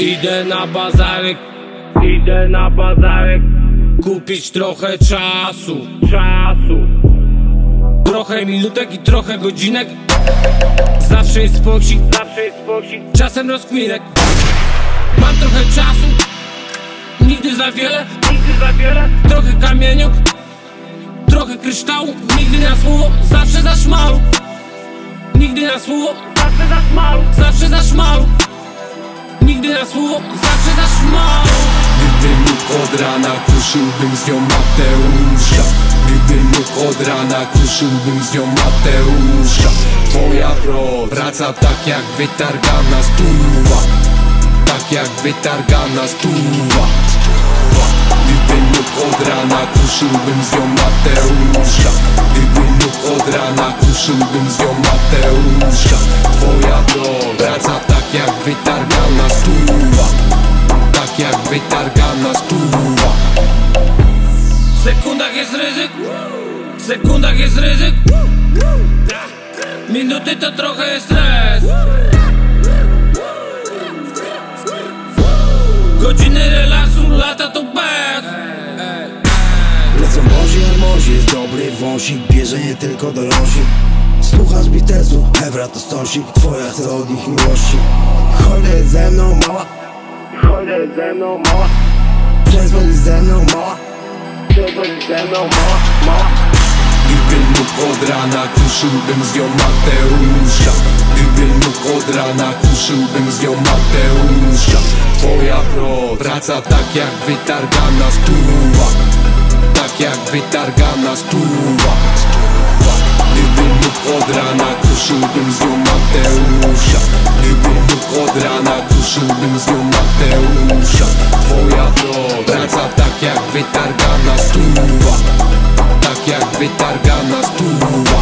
Idę na bazarek, idę na bazarek. Kupić trochę czasu, czasu. Trochę minutek i trochę godzinek. Zawsze jest poksik, zawsze jest Czasem rozkminek Mam trochę czasu. Nigdy za wiele, nigdy za wiele. Trochę kamieniu. Trochę kryształu. Nigdy na słowo, zawsze za Nigdy na słowo, zawsze za szmalu Zawsze za szmalu Nigdy na słowo, zawsze za szmalu Gdybym mógł od rana, kruszyłbym z nią Mateusza Gdybym mógł od rana, kruszyłbym z nią Mateusza Twoja pro wraca tak jak wytargana stuwa. Tak jak wytargana stuwa. Gdybym mógł od rana, kruszyłbym z nią Mateusza Gdybym mógł od rana, kruszyłbym z nią Mateusza Twoja pro wraca tak jak wytargana stuwa tak jak wytargana stuwa W sekundach jest ryzyk. W sekundach jest ryzyk. Minuty to trochę jest stres. Godziny relaksu, lata to pech jest dobry wąsik Bierze nie tylko do losi Słuchasz Beatlesu, Evra to stosik Twoja chce od nich miłości. Chodź ze mną mała. Chodź ze mną mała. Przezwoli ze mną mała. Przezwoli ze mną mała, mała. Gdybym mógł od rana, kruszyłbym z nią Mateusza Gdybym mógł od rana, kruszyłbym z nią Mateusza Twoja pro wraca tak jak wytargana stuwa Tak jak wytargana stuwa Gdybym mógł od rana, kruszyłbym z nią Mateusza. Gdybym mógł od rana, kruszyłbym z nią Mateusza. Twoja pro wraca tak jak wytargana stuwa tak jak wytargana stuwa